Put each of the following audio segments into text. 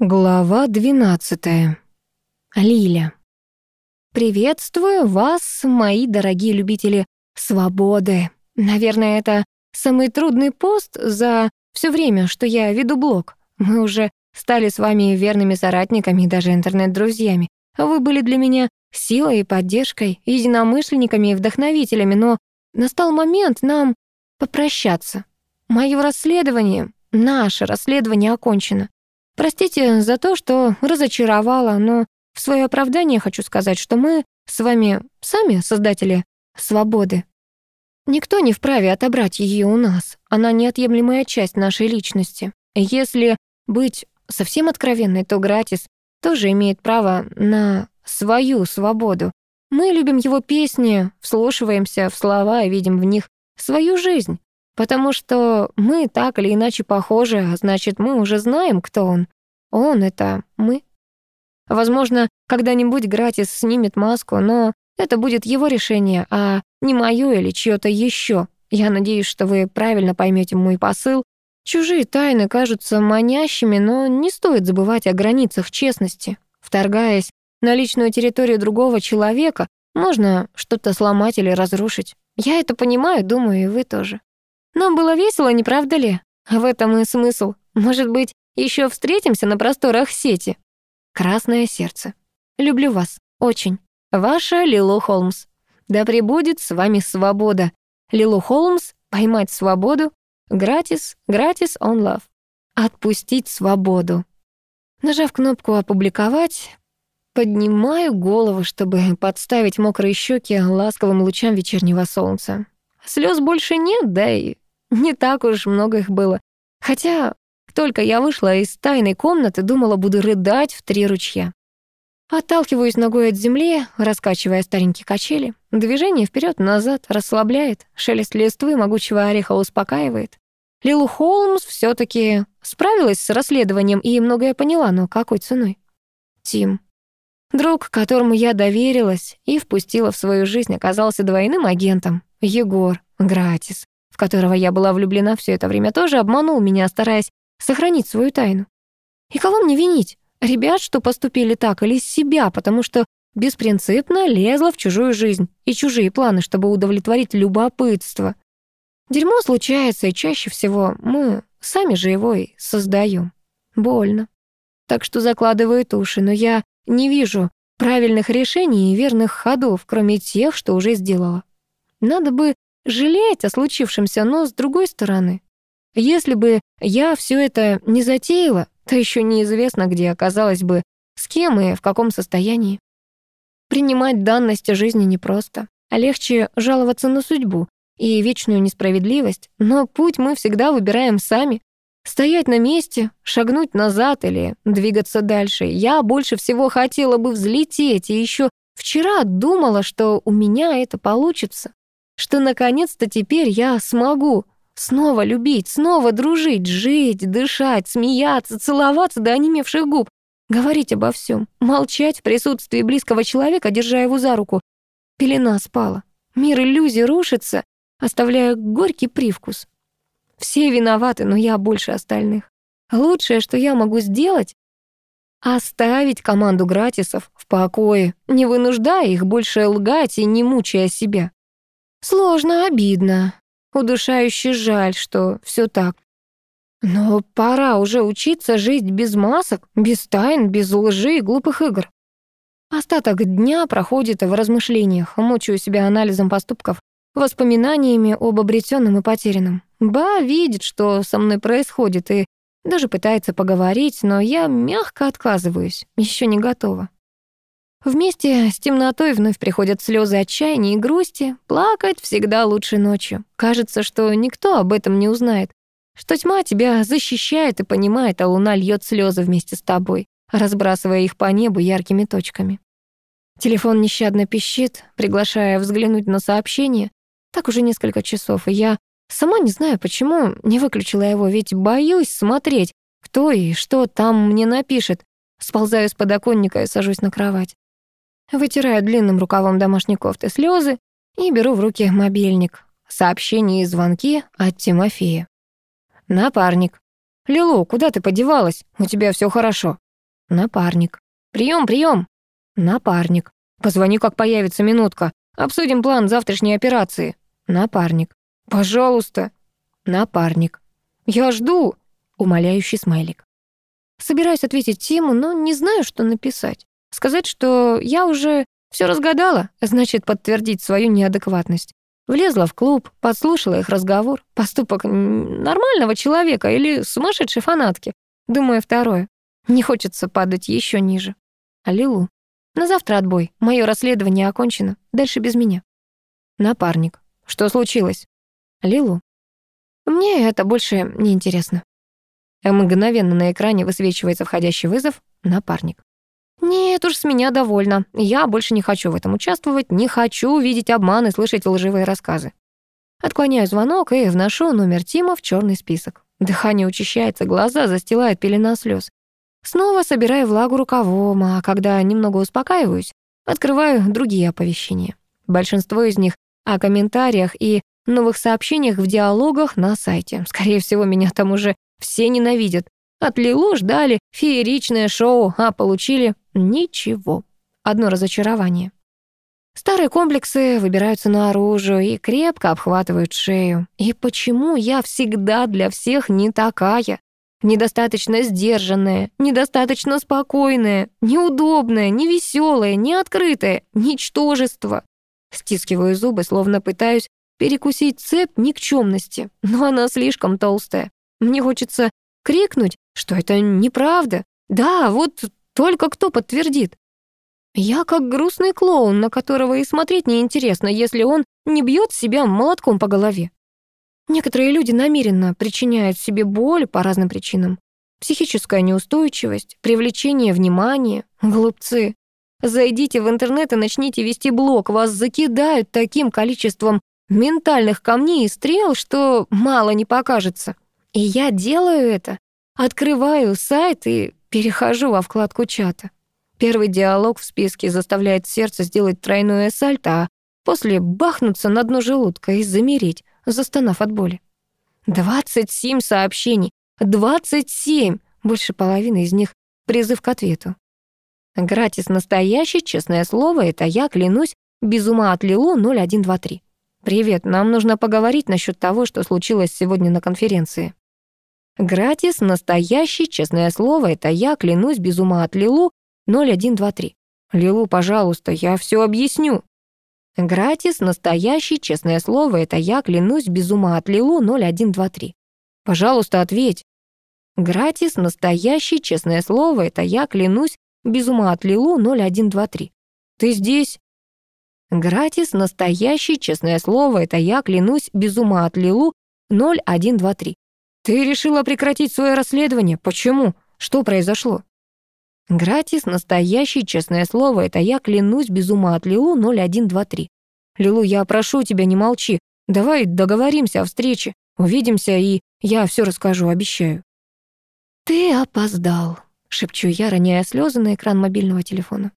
Глава 12. Лиля. Приветствую вас, мои дорогие любители свободы. Наверное, это самый трудный пост за все время, что я веду блог. Мы уже стали с вами верными соратниками и даже интернет-друзьями. Вы были для меня силой и поддержкой, единомышленниками и вдохновителями, но настал момент нам попрощаться. Моё расследование, наше расследование окончено. Простите за то, что разочаровала, но в свое оправдание хочу сказать, что мы с вами сами создатели свободы. Никто не вправе отобрать ее у нас. Она неотъемлемая часть нашей личности. Если быть совсем откровенной, то Гратис тоже имеет право на свою свободу. Мы любим его песни, вслушиваемся в слова и видим в них свою жизнь. Потому что мы так или иначе похожи, а значит, мы уже знаем, кто он. Он — это мы. Возможно, когда-нибудь Гратис снимет маску, но это будет его решение, а не моё или чьё-то ещё. Я надеюсь, что вы правильно поймёте мой посыл. Чужие тайны кажутся манящими, но не стоит забывать о границах честности. Вторгаясь на личную территорию другого человека, можно что-то сломать или разрушить. Я это понимаю, думаю, и вы тоже. Нам было весело, не правда ли? В этом и смысл. Может быть, еще встретимся на просторах сети. Красное сердце. Люблю вас. Очень. Ваша Лилу Холмс. Да пребудет с вами свобода. Лилу Холмс, поймать свободу. Гратис, гратис он love. Отпустить свободу. Нажав кнопку «Опубликовать», поднимаю голову, чтобы подставить мокрые щеки ласковым лучам вечернего солнца. Слез больше нет, да и не так уж много их было. Хотя только я вышла из тайной комнаты, думала, буду рыдать в три ручья. Отталкиваюсь ногой от земли, раскачивая старенькие качели. Движение вперед назад расслабляет, шелест листвы могучего ореха успокаивает. Лилу Холмс все таки справилась с расследованием и многое поняла, но какой ценой? Тим. Друг, которому я доверилась и впустила в свою жизнь, оказался двойным агентом. Егор Гратис в которого я была влюблена все это время, тоже обманул меня, стараясь сохранить свою тайну. И кого мне винить? Ребят, что поступили так, или себя, потому что беспринципно лезла в чужую жизнь и чужие планы, чтобы удовлетворить любопытство. Дерьмо случается, и чаще всего мы сами же его и создаем. Больно. Так что закладывают уши, но я не вижу правильных решений и верных ходов, кроме тех, что уже сделала. Надо бы жалеть о случившемся, но с другой стороны, если бы я все это не затеяла, то еще неизвестно, где оказалась бы, с кем и в каком состоянии. Принимать данность жизни непросто, а легче жаловаться на судьбу и вечную несправедливость, но путь мы всегда выбираем сами. Стоять на месте, шагнуть назад или двигаться дальше. Я больше всего хотела бы взлететь, и еще вчера думала, что у меня это получится что наконец-то теперь я смогу снова любить, снова дружить, жить, дышать, смеяться, целоваться до онемевших губ, говорить обо всем, молчать в присутствии близкого человека, держа его за руку. Пелена спала. Мир иллюзий рушится, оставляя горький привкус. Все виноваты, но я больше остальных. Лучшее, что я могу сделать, оставить команду Гратисов в покое, не вынуждая их больше лгать и не мучая себя. Сложно, обидно. Удушающе жаль, что все так. Но пора уже учиться жить без масок, без тайн, без лжи и глупых игр. Остаток дня проходит в размышлениях, мучаю себя анализом поступков, воспоминаниями об обретенном и потерянном. Ба видит, что со мной происходит, и даже пытается поговорить, но я мягко отказываюсь, еще не готова. Вместе с темнотой вновь приходят слезы отчаяния и грусти. Плакать всегда лучше ночью. Кажется, что никто об этом не узнает. Что тьма тебя защищает и понимает, а луна льет слезы вместе с тобой, разбрасывая их по небу яркими точками. Телефон нещадно пищит, приглашая взглянуть на сообщение. Так уже несколько часов, и я сама не знаю, почему не выключила его, ведь боюсь смотреть, кто и что там мне напишет. Сползаю с подоконника и сажусь на кровать. Вытираю длинным рукавом домашней кофты слезы и беру в руки мобильник. Сообщения и звонки от Тимофея. «Напарник. Лилу, куда ты подевалась? У тебя все хорошо. Напарник. Прием, прием. Напарник. Позвони, как появится минутка. Обсудим план завтрашней операции. Напарник. Пожалуйста. Напарник. Я жду. Умоляющий смайлик. Собираюсь ответить Тиму, но не знаю, что написать. Сказать, что я уже все разгадала, значит подтвердить свою неадекватность. Влезла в клуб, подслушала их разговор. Поступок нормального человека или сумасшедшей фанатки. Думаю, второе. Не хочется падать еще ниже. Аллилу. На завтра отбой. Мое расследование окончено. Дальше без меня. Напарник. Что случилось? Лилу. Мне это больше не интересно. Мгновенно на экране высвечивается входящий вызов. Напарник. «Нет уж, с меня довольно. Я больше не хочу в этом участвовать, не хочу видеть обман и слышать лживые рассказы». Отклоняю звонок и вношу номер Тима в черный список. Дыхание учащается, глаза застилает пелена слез. Снова собираю влагу рукавом, а когда немного успокаиваюсь, открываю другие оповещения. Большинство из них о комментариях и новых сообщениях в диалогах на сайте. Скорее всего, меня там уже все ненавидят, от Лилу ждали фееричное шоу, а получили ничего. Одно разочарование. Старые комплексы выбираются наружу и крепко обхватывают шею. И почему я всегда для всех не такая? Недостаточно сдержанная, недостаточно спокойная, неудобная, невеселая, неоткрытая, ничтожество. Стискиваю зубы, словно пытаюсь перекусить цепь никчемности, но она слишком толстая. Мне хочется крикнуть, что это неправда. Да, вот только кто подтвердит. Я как грустный клоун, на которого и смотреть неинтересно, если он не бьет себя молотком по голове. Некоторые люди намеренно причиняют себе боль по разным причинам. Психическая неустойчивость, привлечение внимания, глупцы. Зайдите в интернет и начните вести блог, вас закидают таким количеством ментальных камней и стрел, что мало не покажется. И я делаю это. Открываю сайт и перехожу во вкладку чата. Первый диалог в списке заставляет сердце сделать тройное сальто, а после бахнуться на дно желудка и замереть, застонав от боли. 27 сообщений. 27! Больше половины из них призыв к ответу. Гратис настоящий, честное слово, это я, клянусь, без ума от Лилу 0123. Привет, нам нужно поговорить насчет того, что случилось сегодня на конференции. Гратис, настоящий, честное слово, это я, клянусь, без ума от Лилу 0123. Лилу, пожалуйста, я все объясню. Гратис, настоящий, честное слово, это я, клянусь, без ума от Лилу 0123. Пожалуйста, ответь. Гратис, настоящий, честное слово, это я, клянусь, без ума от Лилу 0123. Ты здесь? Гратис, настоящий, честное слово, это я, клянусь, без ума от Лилу 0123. «Ты решила прекратить свое расследование? Почему? Что произошло?» «Гратис, настоящий, честное слово, это я клянусь без ума от Лилу 0123. Лилу, я прошу тебя, не молчи. Давай договоримся о встрече. Увидимся, и я все расскажу, обещаю». «Ты опоздал», — шепчу я, роняя слезы на экран мобильного телефона.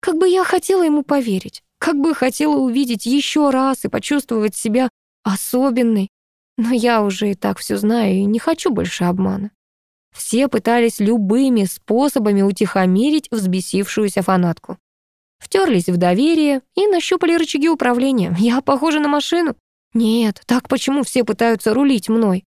Как бы я хотела ему поверить, как бы хотела увидеть еще раз и почувствовать себя особенной, но я уже и так все знаю и не хочу больше обмана. Все пытались любыми способами утихомирить взбесившуюся фанатку. Втерлись в доверие и нащупали рычаги управления. Я похожа на машину? Нет, так почему все пытаются рулить мной?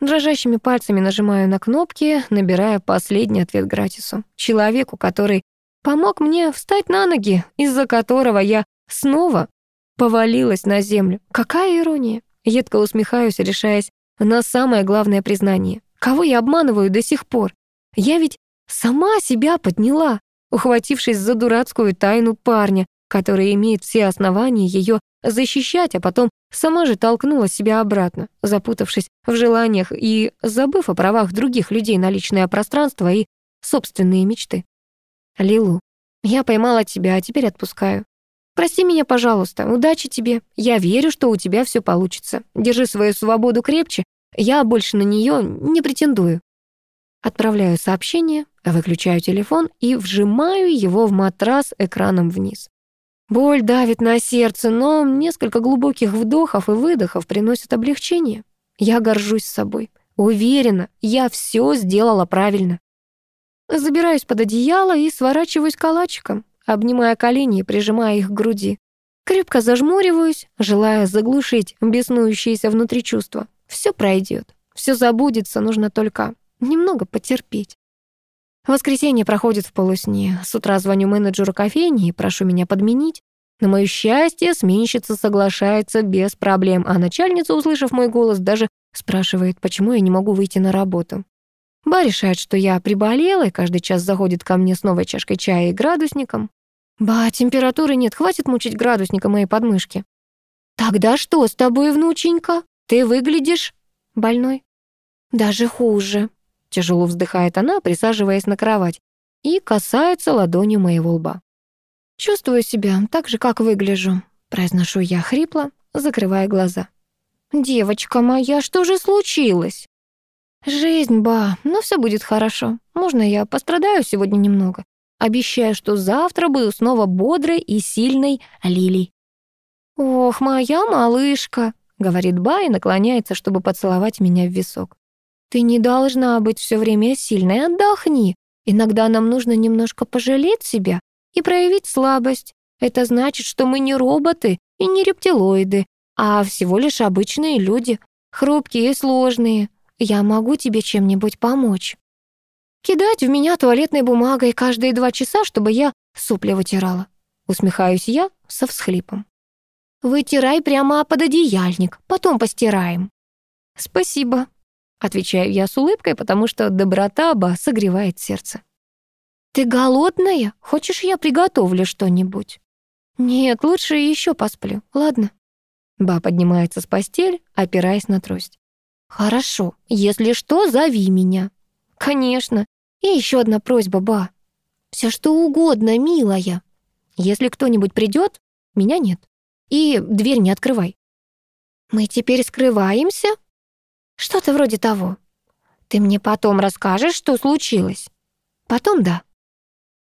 Дрожащими пальцами нажимаю на кнопки, набирая последний ответ Гратису. Человеку, который помог мне встать на ноги, из-за которого я снова повалилась на землю. Какая ирония. Едко усмехаюсь, решаясь на самое главное признание. Кого я обманываю до сих пор? Я ведь сама себя подняла, ухватившись за дурацкую тайну парня, который имеет все основания ее защищать, а потом сама же толкнула себя обратно, запутавшись в желаниях и забыв о правах других людей на личное пространство и собственные мечты. Лилу, я поймала тебя, а теперь отпускаю. Прости меня, пожалуйста, удачи тебе. Я верю, что у тебя все получится. Держи свою свободу крепче. Я больше на нее не претендую. Отправляю сообщение, выключаю телефон и вжимаю его в матрас экраном вниз. Боль давит на сердце, но несколько глубоких вдохов и выдохов приносят облегчение. Я горжусь собой. Уверена, я все сделала правильно. Забираюсь под одеяло и сворачиваюсь калачиком, обнимая колени и прижимая их к груди. Крепко зажмуриваюсь, желая заглушить беснующиеся внутри чувства. Все пройдет, все забудется, нужно только немного потерпеть. Воскресенье проходит в полусне. С утра звоню менеджеру кофейни и прошу меня подменить. На мое счастье, сменщица соглашается без проблем, а начальница, услышав мой голос, даже спрашивает, почему я не могу выйти на работу. Ба решает, что я приболела, и каждый час заходит ко мне с новой чашкой чая и градусником. «Ба, температуры нет, хватит мучить градусника моей подмышки». «Тогда что с тобой, внученька? Ты выглядишь больной?» «Даже хуже», — тяжело вздыхает она, присаживаясь на кровать, и касается ладонью моего лба. «Чувствую себя так же, как выгляжу», — произношу я хрипло, закрывая глаза. «Девочка моя, что же случилось?» «Жизнь, ба, но все будет хорошо. Можно я пострадаю сегодня немного? Обещаю, что завтра буду снова бодрой и сильной Лилей». «Ох, моя малышка», — говорит Ба и наклоняется, чтобы поцеловать меня в висок. «Ты не должна быть все время сильной, отдохни. Иногда нам нужно немножко пожалеть себя и проявить слабость. Это значит, что мы не роботы и не рептилоиды, а всего лишь обычные люди, хрупкие и сложные. Я могу тебе чем-нибудь помочь». Кидать в меня туалетной бумагой каждые два часа, чтобы я сопли вытирала. Усмехаюсь я со всхлипом. Вытирай прямо под одеяльник, потом постираем. Спасибо, отвечаю я с улыбкой, потому что доброта ба согревает сердце. Ты голодная? Хочешь, я приготовлю что-нибудь? Нет, лучше еще посплю, ладно? Ба поднимается с постели, опираясь на трость. Хорошо, если что, зови меня. Конечно. И еще одна просьба, ба. Все что угодно, милая. Если кто-нибудь придет, меня нет. И дверь не открывай. Мы теперь скрываемся? Что-то вроде того. Ты мне потом расскажешь, что случилось? Потом да.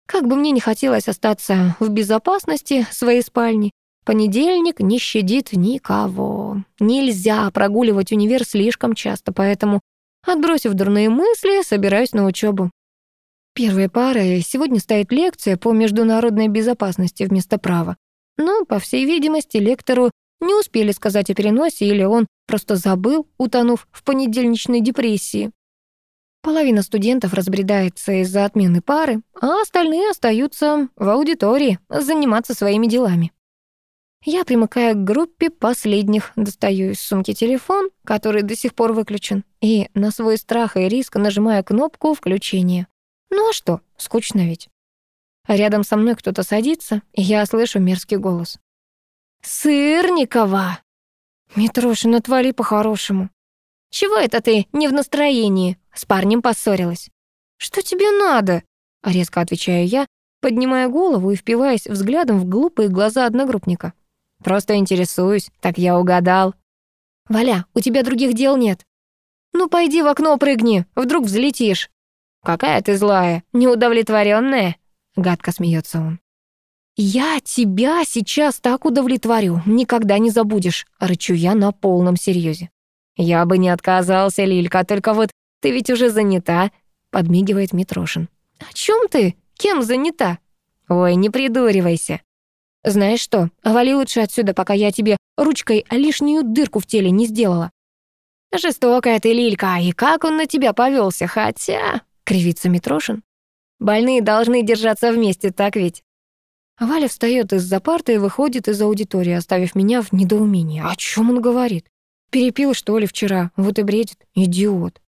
Как бы мне не хотелось остаться в безопасности своей спальни, понедельник не щадит никого. Нельзя прогуливать универ слишком часто, поэтому Отбросив дурные мысли, собираюсь на учебу. Первой парой сегодня стоит лекция по международной безопасности вместо права. Но, по всей видимости, лектору не успели сказать о переносе, или он просто забыл, утонув в понедельничной депрессии. Половина студентов разбредается из-за отмены пары, а остальные остаются в аудитории заниматься своими делами. Я примыкаю к группе последних, достаю из сумки телефон, который до сих пор выключен, и на свой страх и риск нажимаю кнопку включения. Ну а что, скучно ведь. А рядом со мной кто-то садится, и я слышу мерзкий голос. «Сырникова!» «Митрошин, отвали по-хорошему». «Чего это ты не в настроении? С парнем поссорилась?» «Что тебе надо?» — резко отвечаю я, поднимая голову и впиваясь взглядом в глупые глаза одногруппника. Просто интересуюсь, так я угадал. Валя, у тебя других дел нет. Ну, пойди в окно прыгни, вдруг взлетишь. Какая ты злая, неудовлетворенная. Гадко смеется он. «Я тебя сейчас так удовлетворю, никогда не забудешь», — рычу я на полном серьезе. «Я бы не отказался, Лилька, только вот ты ведь уже занята», — подмигивает Митрошин. «О чем ты? Кем занята?» «Ой, не придуривайся. Знаешь что, вали лучше отсюда, пока я тебе ручкой лишнюю дырку в теле не сделала. Жестокая ты, Лилька, и как он на тебя повелся, хотя... Кривится Митрошин. Больные должны держаться вместе, так ведь? Валя встает из-за парты и выходит из аудитории, оставив меня в недоумении. О чем он говорит? Перепил, что ли, вчера? Вот и бредит. Идиот.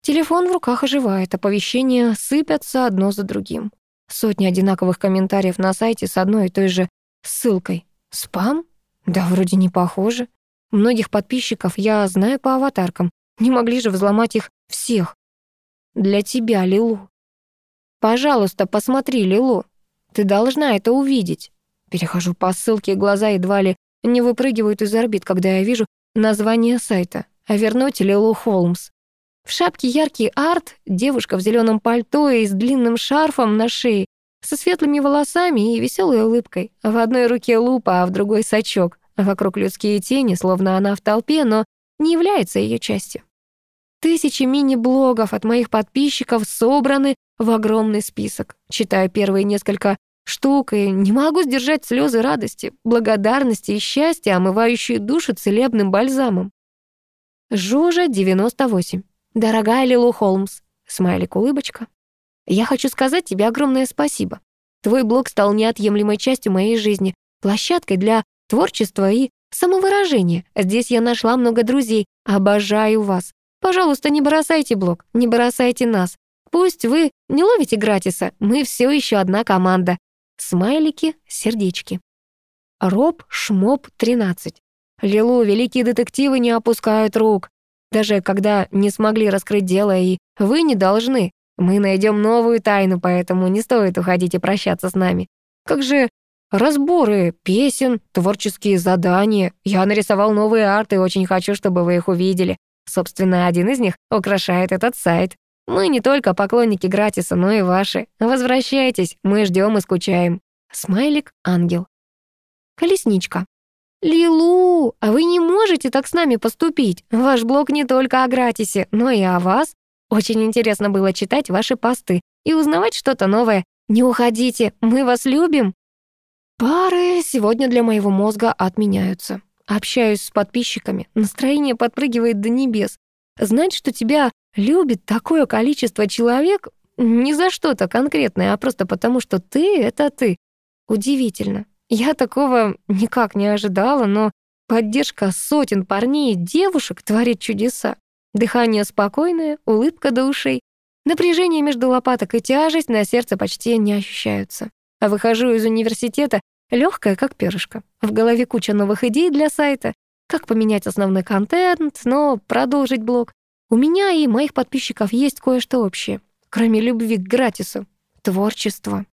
Телефон в руках оживает, оповещения сыпятся одно за другим. Сотни одинаковых комментариев на сайте с одной и той же ссылкой. Спам? Да вроде не похоже. Многих подписчиков я знаю по аватаркам. Не могли же взломать их всех. Для тебя, Лилу. Пожалуйста, посмотри, Лилу. Ты должна это увидеть. Перехожу по ссылке, глаза едва ли не выпрыгивают из орбит, когда я вижу название сайта. А вернуть Лилу Холмс. В шапке яркий арт, девушка в зеленом пальто и с длинным шарфом на шее со светлыми волосами и веселой улыбкой. В одной руке лупа, а в другой сачок. Вокруг людские тени, словно она в толпе, но не является ее частью. Тысячи мини-блогов от моих подписчиков собраны в огромный список. Читаю первые несколько штук и не могу сдержать слезы радости, благодарности и счастья, омывающие душу целебным бальзамом. Жужа, 98. Дорогая Лилу Холмс. Смайлик-улыбочка. Я хочу сказать тебе огромное спасибо. Твой блог стал неотъемлемой частью моей жизни, площадкой для творчества и самовыражения. Здесь я нашла много друзей. Обожаю вас. Пожалуйста, не бросайте блог, не бросайте нас. Пусть вы не ловите гратиса, мы все еще одна команда. Смайлики, сердечки. Роб Шмоп, 13. Лилу, великие детективы не опускают рук. Даже когда не смогли раскрыть дело, и вы не должны. Мы найдем новую тайну, поэтому не стоит уходить и прощаться с нами. Как же разборы песен, творческие задания. Я нарисовал новые арты и очень хочу, чтобы вы их увидели. Собственно, один из них украшает этот сайт. Мы не только поклонники Гратиса, но и ваши. Возвращайтесь, мы ждем и скучаем. Смайлик, ангел. Колесничка. «Лилу, а вы не можете так с нами поступить? Ваш блог не только о Гратисе, но и о вас. Очень интересно было читать ваши посты и узнавать что-то новое. Не уходите, мы вас любим». Пары сегодня для моего мозга отменяются. Общаюсь с подписчиками, настроение подпрыгивает до небес. Знать, что тебя любит такое количество человек, не за что-то конкретное, а просто потому, что ты — это ты. Удивительно. Я такого никак не ожидала, но поддержка сотен парней и девушек творит чудеса. Дыхание спокойное, улыбка до ушей. Напряжение между лопаток и тяжесть на сердце почти не ощущаются. А выхожу из университета Легкая, как перышко. В голове куча новых идей для сайта. Как поменять основной контент, но продолжить блог. У меня и моих подписчиков есть кое-что общее. Кроме любви к гратису. Творчество.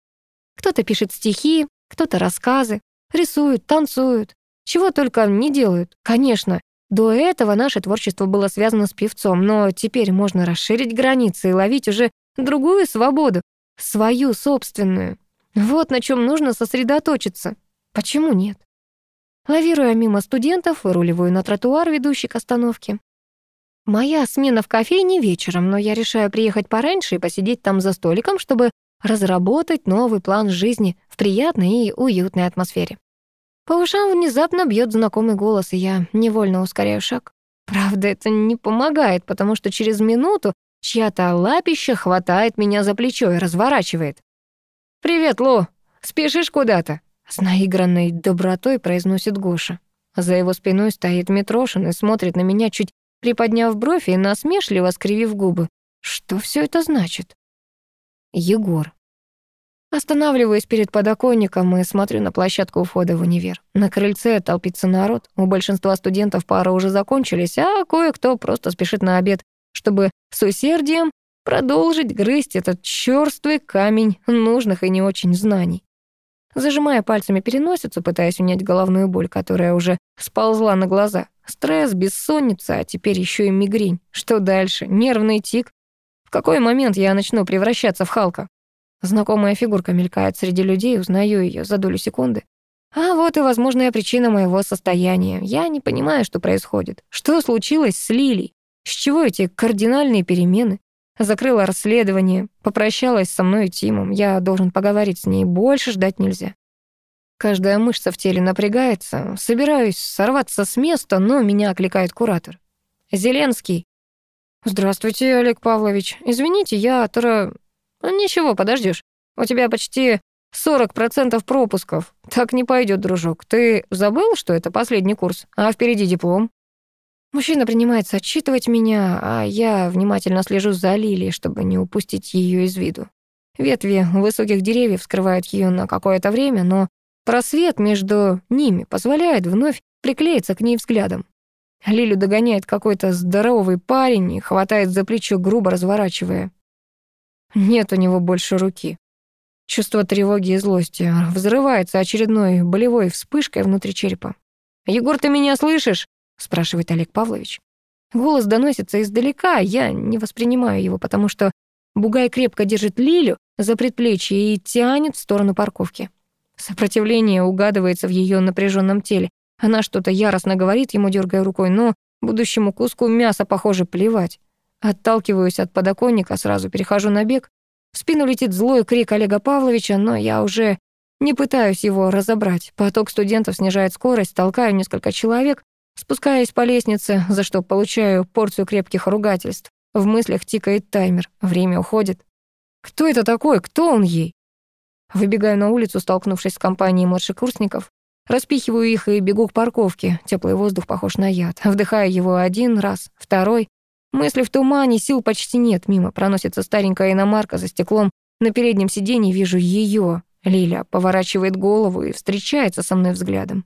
Кто-то пишет стихи, кто-то рассказы, рисуют, танцуют. Чего только не делают. Конечно, до этого наше творчество было связано с певцом, но теперь можно расширить границы и ловить уже другую свободу, свою собственную. Вот на чем нужно сосредоточиться. Почему нет? Лавируя мимо студентов, выруливаю на тротуар, ведущий к остановке. Моя смена в кофейне вечером, но я решаю приехать пораньше и посидеть там за столиком, чтобы разработать новый план жизни в приятной и уютной атмосфере. По ушам внезапно бьет знакомый голос, и я невольно ускоряю шаг. Правда, это не помогает, потому что через минуту чья-то лапища хватает меня за плечо и разворачивает. «Привет, Ло! Спешишь куда-то?» С наигранной добротой произносит Гоша. За его спиной стоит Митрошин и смотрит на меня, чуть приподняв бровь и насмешливо скривив губы. Что все это значит? Егор. Останавливаюсь перед подоконником и смотрю на площадку входа в универ. На крыльце толпится народ. У большинства студентов пары уже закончились, а кое-кто просто спешит на обед, чтобы с усердием продолжить грызть этот чёрствый камень нужных и не очень знаний. Зажимая пальцами переносицу, пытаясь унять головную боль, которая уже сползла на глаза. Стресс, бессонница, а теперь еще и мигрень. Что дальше? Нервный тик? В какой момент я начну превращаться в Халка? Знакомая фигурка мелькает среди людей, узнаю ее за долю секунды. А вот и возможная причина моего состояния. Я не понимаю, что происходит. Что случилось с Лилей? С чего эти кардинальные перемены? Закрыла расследование, попрощалась со мной и Тимом. Я должен поговорить с ней, больше ждать нельзя. Каждая мышца в теле напрягается. Собираюсь сорваться с места, но меня окликает куратор. «Зеленский». «Здравствуйте, Олег Павлович. Извините, я тра...» «Ничего, подождешь. У тебя почти 40% пропусков. Так не пойдет, дружок. Ты забыл, что это последний курс, а впереди диплом?» Мужчина принимается отчитывать меня, а я внимательно слежу за Лилией, чтобы не упустить ее из виду. Ветви высоких деревьев скрывают ее на какое-то время, но просвет между ними позволяет вновь приклеиться к ней взглядом. Лилю догоняет какой-то здоровый парень и хватает за плечо, грубо разворачивая. Нет у него больше руки. Чувство тревоги и злости взрывается очередной болевой вспышкой внутри черепа. «Егор, ты меня слышишь?» Спрашивает Олег Павлович. Голос доносится издалека, я не воспринимаю его, потому что Бугай крепко держит Лилю за предплечье и тянет в сторону парковки. Сопротивление угадывается в ее напряженном теле. Она что-то яростно говорит ему, дергая рукой, но будущему куску мяса, похоже, плевать. Отталкиваюсь от подоконника, сразу перехожу на бег. В спину летит злой крик Олега Павловича, но я уже не пытаюсь его разобрать. Поток студентов снижает скорость, толкаю несколько человек, спускаясь по лестнице, за что получаю порцию крепких ругательств. В мыслях тикает таймер, время уходит. Кто это такой? Кто он ей? Выбегаю на улицу, столкнувшись с компанией младшекурсников. Распихиваю их и бегу к парковке. Теплый воздух похож на яд. Вдыхаю его один раз, второй. Мысли в тумане, сил почти нет. Мимо проносится старенькая иномарка за стеклом. На переднем сиденье вижу ее. Лиля поворачивает голову и встречается со мной взглядом.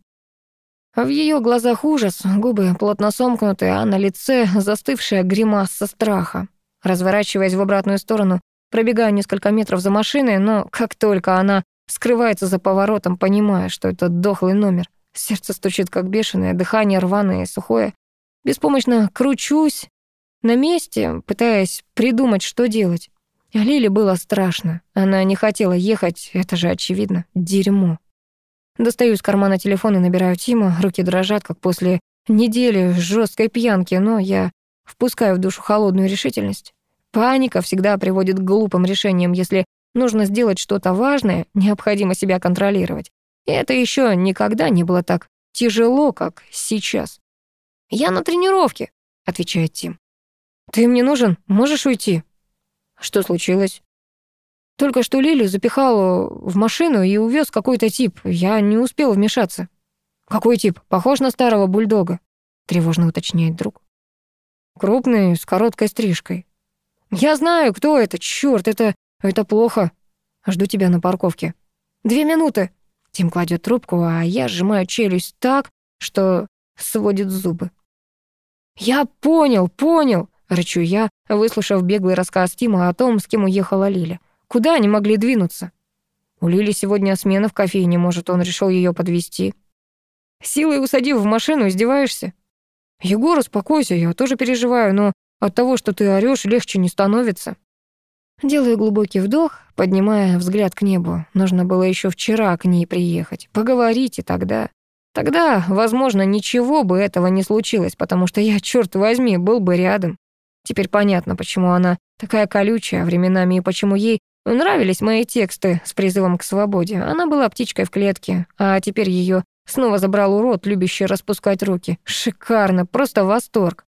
В ее глазах ужас, губы плотно сомкнуты, а на лице застывшая гримаса страха. Разворачиваясь в обратную сторону, пробегаю несколько метров за машиной, но как только она скрывается за поворотом, понимая, что это дохлый номер, сердце стучит как бешеное, дыхание рваное и сухое. Беспомощно кручусь на месте, пытаясь придумать, что делать. А Лиле было страшно. Она не хотела ехать, это же очевидно. Дерьмо. Достаю из кармана телефон и набираю Тима. Руки дрожат, как после недели жесткой пьянки, но я впускаю в душу холодную решительность. Паника всегда приводит к глупым решениям. Если нужно сделать что-то важное, необходимо себя контролировать. И это еще никогда не было так тяжело, как сейчас. «Я на тренировке», — отвечает Тим. «Ты мне нужен? Можешь уйти?» Что случилось? Только что Лилю запихал в машину и увез какой-то тип. Я не успел вмешаться. Какой тип? Похож на старого бульдога? Тревожно уточняет друг. Крупный, с короткой стрижкой. Я знаю, кто это. Чёрт, это... это плохо. Жду тебя на парковке. Две минуты. Тим кладет трубку, а я сжимаю челюсть так, что сводит зубы. Я понял, понял. Рычу я, выслушав беглый рассказ Тима о том, с кем уехала Лиля. Куда они могли двинуться? У Лили сегодня смена в кофейне, может, он решил ее подвести. Силой усадив в машину, издеваешься? Егор, успокойся, я тоже переживаю, но от того, что ты орёшь, легче не становится. Делаю глубокий вдох, поднимая взгляд к небу. Нужно было еще вчера к ней приехать. Поговорите тогда. Тогда, возможно, ничего бы этого не случилось, потому что я, черт возьми, был бы рядом. Теперь понятно, почему она такая колючая временами и почему ей нравились мои тексты с призывом к свободе. Она была птичкой в клетке, а теперь ее снова забрал урод, любящий распускать руки. Шикарно, просто восторг.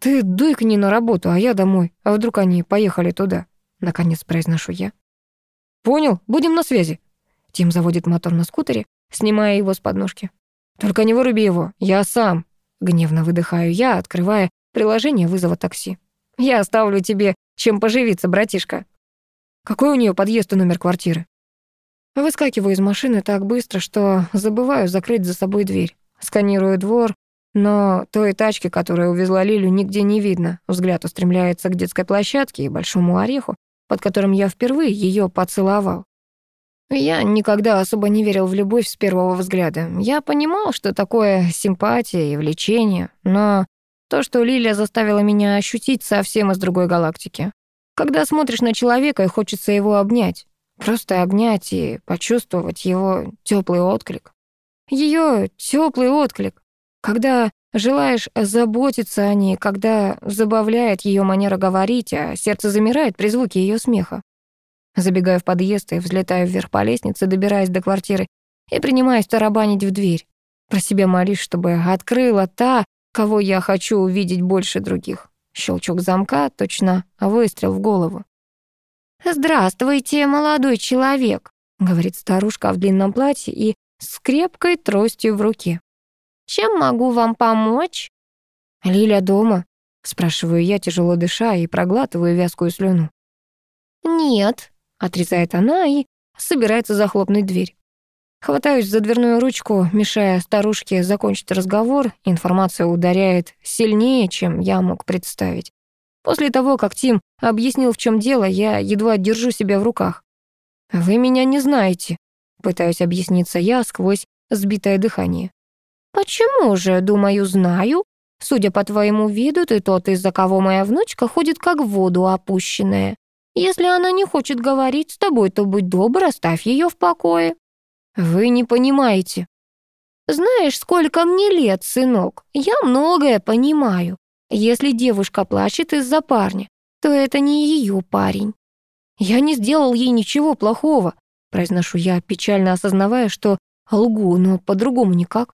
«Ты дыкни на работу, а я домой. А вдруг они поехали туда?» Наконец произношу я. «Понял, будем на связи». Тим заводит мотор на скутере, снимая его с подножки. «Только не выруби его, я сам». Гневно выдыхаю я, открывая приложение вызова такси. «Я оставлю тебе чем поживиться, братишка». «Какой у нее подъезд и номер квартиры?» Выскакиваю из машины так быстро, что забываю закрыть за собой дверь. Сканирую двор, но той тачки, которая увезла Лилю, нигде не видно. Взгляд устремляется к детской площадке и большому ореху, под которым я впервые ее поцеловал. Я никогда особо не верил в любовь с первого взгляда. Я понимал, что такое симпатия и влечение, но то, что Лилия заставила меня ощутить совсем из другой галактики. Когда смотришь на человека и хочется его обнять. Просто обнять и почувствовать его теплый отклик. Ее теплый отклик. Когда желаешь заботиться о ней, когда забавляет ее манера говорить, а сердце замирает при звуке ее смеха. Забегаю в подъезд и взлетаю вверх по лестнице, добираясь до квартиры и принимаюсь тарабанить в дверь. Про себя молюсь, чтобы открыла та, кого я хочу увидеть больше других. Щелчок замка, точно выстрел в голову. «Здравствуйте, молодой человек», — говорит старушка в длинном платье и с крепкой тростью в руке. «Чем могу вам помочь?» «Лиля дома?» — спрашиваю я, тяжело дыша, и проглатываю вязкую слюну. «Нет», — отрезает она и собирается захлопнуть дверь. Хватаюсь за дверную ручку, мешая старушке закончить разговор. Информация ударяет сильнее, чем я мог представить. После того, как Тим объяснил, в чем дело, я едва держу себя в руках. «Вы меня не знаете», — пытаюсь объясниться я сквозь сбитое дыхание. «Почему же, думаю, знаю? Судя по твоему виду, ты тот, из-за кого моя внучка ходит как в воду опущенная. Если она не хочет говорить с тобой, то будь добр, оставь ее в покое». «Вы не понимаете». «Знаешь, сколько мне лет, сынок? Я многое понимаю. Если девушка плачет из-за парня, то это не ее парень. Я не сделал ей ничего плохого, произношу я, печально осознавая, что лгу, но по-другому никак.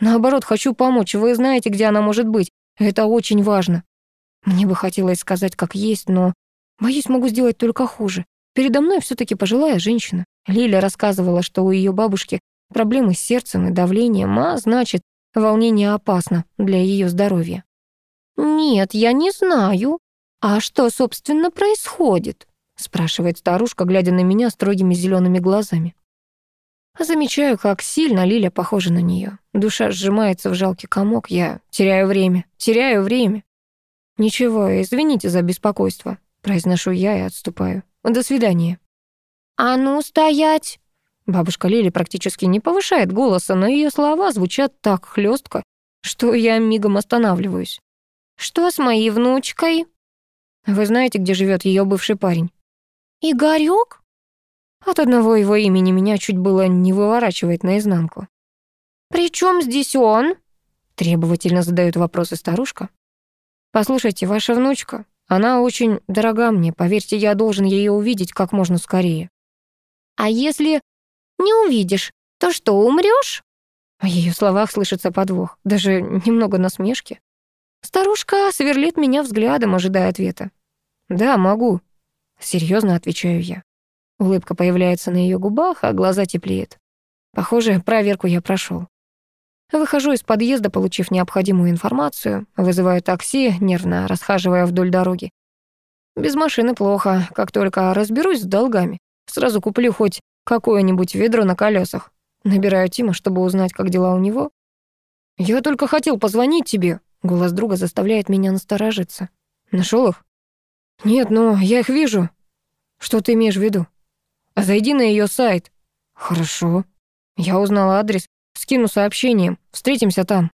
Наоборот, хочу помочь, вы знаете, где она может быть. Это очень важно. Мне бы хотелось сказать, как есть, но, боюсь, могу сделать только хуже. Передо мной все таки пожилая женщина. Лиля рассказывала, что у ее бабушки проблемы с сердцем и давлением, а значит, волнение опасно для ее здоровья. «Нет, я не знаю. А что, собственно, происходит?» спрашивает старушка, глядя на меня строгими зелеными глазами. Замечаю, как сильно Лиля похожа на нее. Душа сжимается в жалкий комок, я теряю время, теряю время. «Ничего, извините за беспокойство», — произношу я и отступаю. «До свидания». «А ну, стоять!» Бабушка Лили практически не повышает голоса, но ее слова звучат так хлестко, что я мигом останавливаюсь. «Что с моей внучкой?» «Вы знаете, где живет ее бывший парень?» «Игорёк?» От одного его имени меня чуть было не выворачивает наизнанку. «При чем здесь он?» Требовательно задает вопросы старушка. «Послушайте, ваша внучка, она очень дорога мне, поверьте, я должен ее увидеть как можно скорее». «А если не увидишь, то что, умрёшь?» В ее словах слышится подвох, даже немного насмешки. Старушка сверлит меня взглядом, ожидая ответа. «Да, могу», — серьезно отвечаю я. Улыбка появляется на ее губах, а глаза теплеют. Похоже, проверку я прошел. Выхожу из подъезда, получив необходимую информацию, вызываю такси, нервно расхаживая вдоль дороги. Без машины плохо, как только разберусь с долгами. Сразу куплю хоть какое-нибудь ведро на колесах. Набираю Тима, чтобы узнать, как дела у него. «Я только хотел позвонить тебе», — голос друга заставляет меня насторожиться. Нашел их?» «Нет, но я их вижу». «Что ты имеешь в виду?» Зайди на ее сайт». «Хорошо». Я узнала адрес. Скину сообщением. Встретимся там.